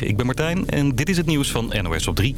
Ik ben Martijn en dit is het nieuws van NOS op 3.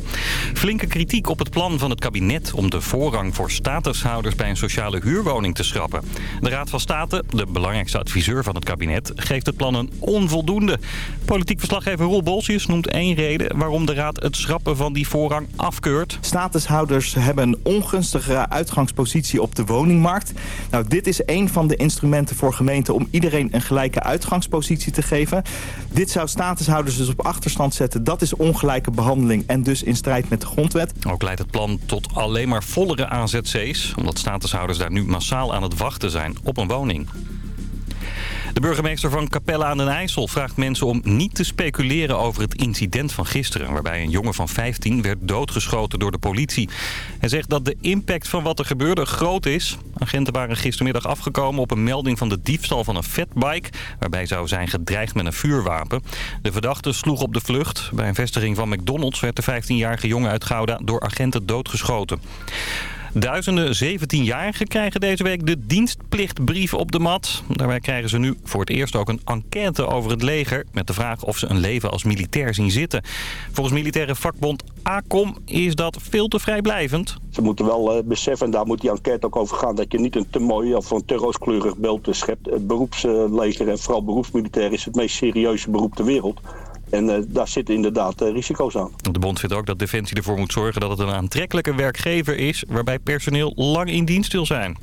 Flinke kritiek op het plan van het kabinet om de voorrang voor statushouders bij een sociale huurwoning te schrappen. De Raad van State, de belangrijkste adviseur van het kabinet, geeft het plan een onvoldoende. Politiek verslaggever Roel Bolsius noemt één reden waarom de Raad het schrappen van die voorrang afkeurt. Statushouders hebben een ongunstigere uitgangspositie op de woningmarkt. Nou, dit is een van de instrumenten voor gemeenten om iedereen een gelijke uitgangspositie te geven. Dit zou statushouders dus op zetten. Dat is ongelijke behandeling en dus in strijd met de grondwet. Ook leidt het plan tot alleen maar vollere AZC's... omdat statushouders daar nu massaal aan het wachten zijn op een woning. De burgemeester van Capella aan den IJssel vraagt mensen om niet te speculeren over het incident van gisteren... waarbij een jongen van 15 werd doodgeschoten door de politie. Hij zegt dat de impact van wat er gebeurde groot is. Agenten waren gistermiddag afgekomen op een melding van de diefstal van een fatbike... waarbij zou zijn gedreigd met een vuurwapen. De verdachte sloeg op de vlucht. Bij een vestiging van McDonald's werd de 15-jarige jongen uit Gouda door agenten doodgeschoten. Duizenden 17-jarigen krijgen deze week de dienstplichtbrief op de mat. Daarbij krijgen ze nu voor het eerst ook een enquête over het leger... met de vraag of ze een leven als militair zien zitten. Volgens militaire vakbond ACOM is dat veel te vrijblijvend. Ze moeten wel uh, beseffen, en daar moet die enquête ook over gaan... dat je niet een te mooi of een te rooskleurig beeld schept. Het beroepsleger en vooral beroepsmilitair is het meest serieuze beroep ter wereld... En uh, daar zitten inderdaad uh, risico's aan. De bond vindt ook dat Defensie ervoor moet zorgen dat het een aantrekkelijke werkgever is... waarbij personeel lang in dienst wil zijn.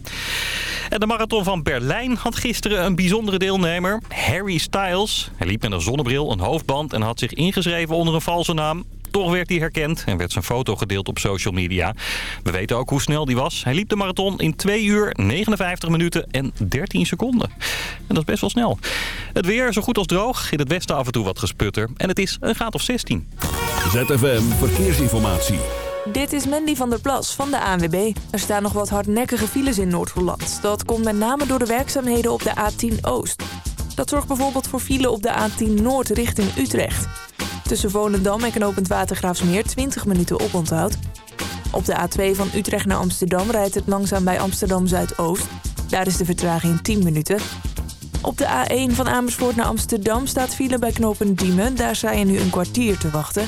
En de marathon van Berlijn had gisteren een bijzondere deelnemer, Harry Styles. Hij liep met een zonnebril, een hoofdband en had zich ingeschreven onder een valse naam. Toch werd hij herkend en werd zijn foto gedeeld op social media. We weten ook hoe snel die was. Hij liep de marathon in 2 uur, 59 minuten en 13 seconden. En dat is best wel snel. Het weer zo goed als droog. In het westen af en toe wat gesputter. En het is een graad of 16. ZFM Verkeersinformatie. Dit is Mandy van der Plas van de ANWB. Er staan nog wat hardnekkige files in Noord-Holland. Dat komt met name door de werkzaamheden op de A10 Oost. Dat zorgt bijvoorbeeld voor file op de A10 Noord richting Utrecht. Tussen Volendam en knooppunt Watergraafsmeer 20 minuten oponthoud. Op de A2 van Utrecht naar Amsterdam rijdt het langzaam bij Amsterdam Zuidoost. Daar is de vertraging 10 minuten. Op de A1 van Amersfoort naar Amsterdam staat file bij knooppunt Diemen. Daar sta je nu een kwartier te wachten.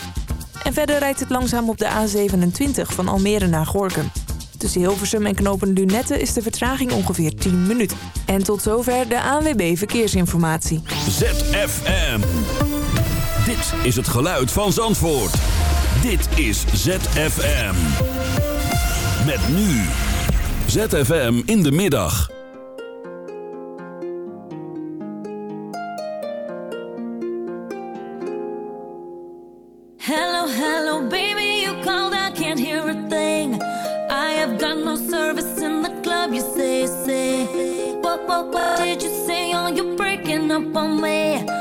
En verder rijdt het langzaam op de A27 van Almere naar Gorkum. Tussen Hilversum en knooppunt Lunette is de vertraging ongeveer 10 minuten. En tot zover de ANWB Verkeersinformatie. ZFM. Dit is het geluid van Zandvoort. Dit is ZFM. Met nu. ZFM in de middag. Hello, hello, baby, you called, I can't hear a thing. I have got no service in the club, you say, say. What, what, what did you say? Oh, you're breaking up on me.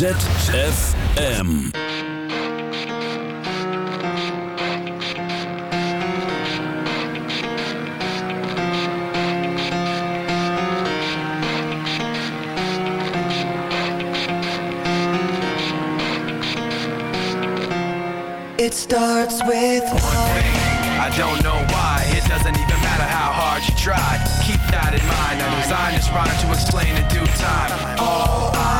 ZFM. It starts with one thing. I don't know why. It doesn't even matter how hard you try. Keep that in mind. I'm designed this rhyme to explain in due time. All I know, time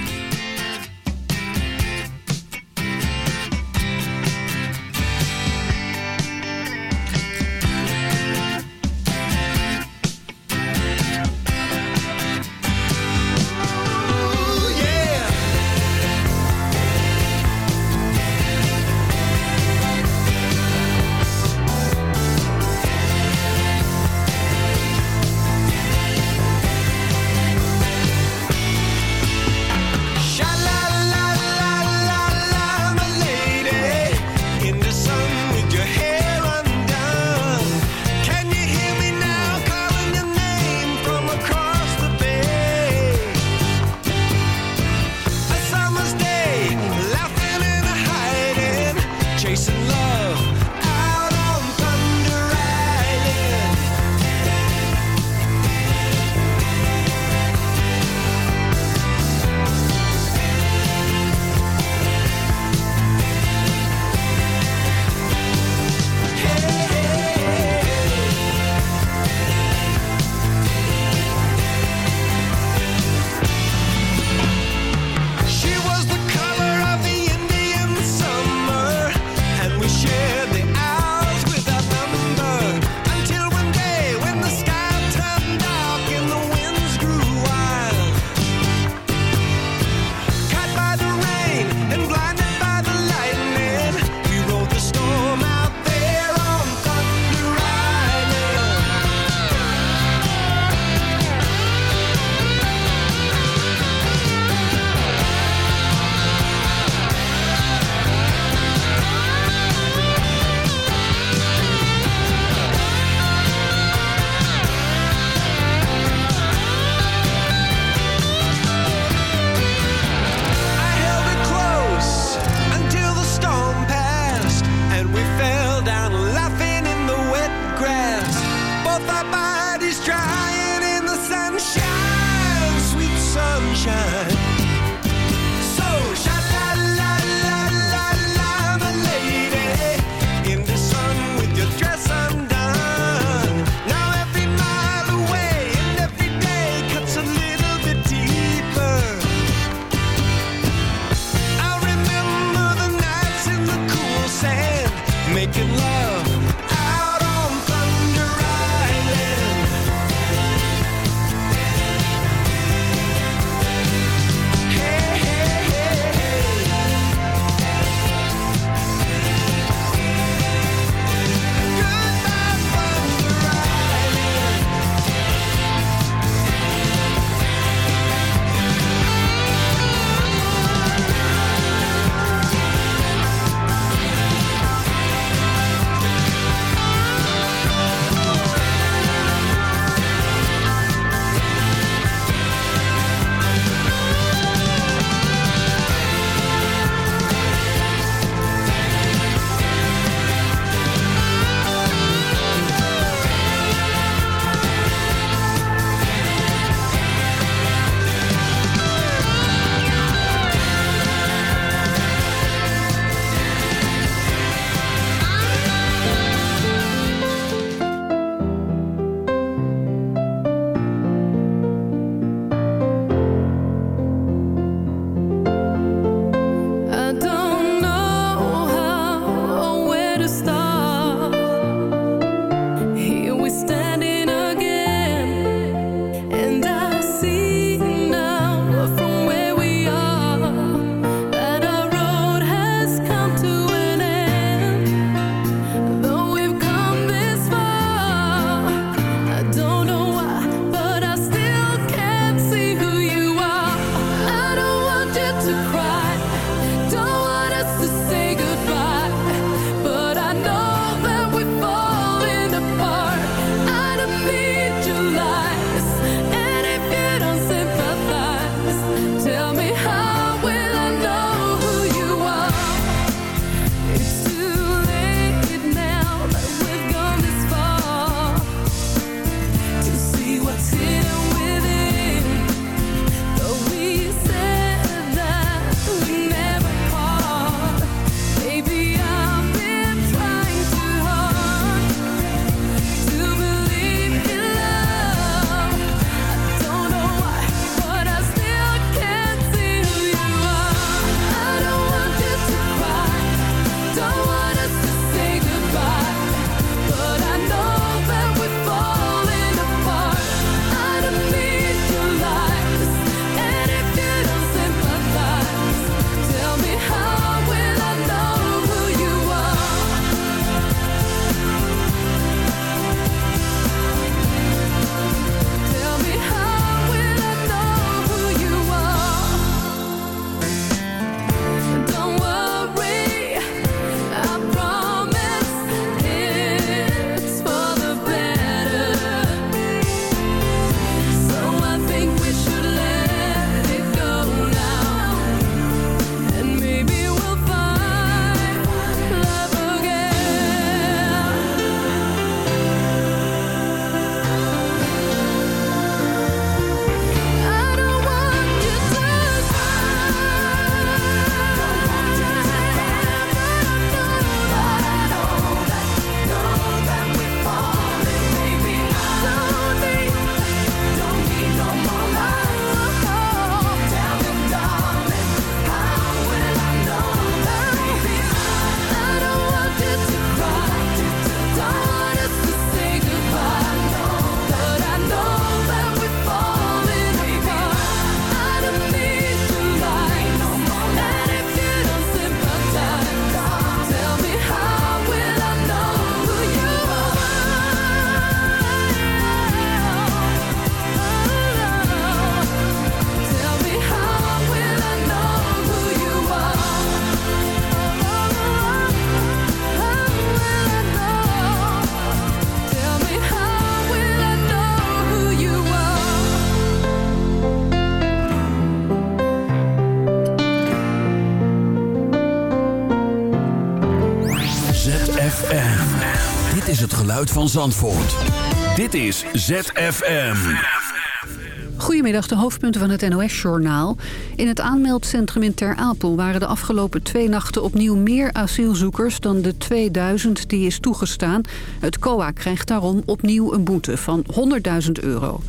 Dit is ZFM. Goedemiddag, de hoofdpunten van het NOS-journaal. In het aanmeldcentrum in Ter Apel waren de afgelopen twee nachten opnieuw meer asielzoekers dan de 2000 die is toegestaan. Het COA krijgt daarom opnieuw een boete van 100.000 euro.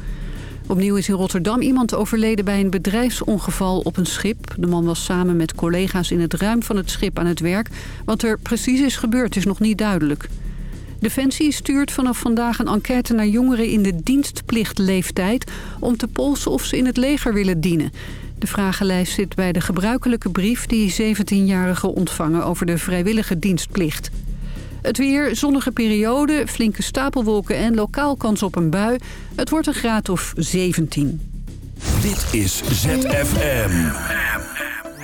Opnieuw is in Rotterdam iemand overleden bij een bedrijfsongeval op een schip. De man was samen met collega's in het ruim van het schip aan het werk. Wat er precies is gebeurd is nog niet duidelijk. Defensie stuurt vanaf vandaag een enquête naar jongeren in de dienstplichtleeftijd... om te polsen of ze in het leger willen dienen. De vragenlijst zit bij de gebruikelijke brief die 17-jarigen ontvangen over de vrijwillige dienstplicht. Het weer, zonnige periode, flinke stapelwolken en lokaal kans op een bui. Het wordt een graad of 17. Dit is ZFM.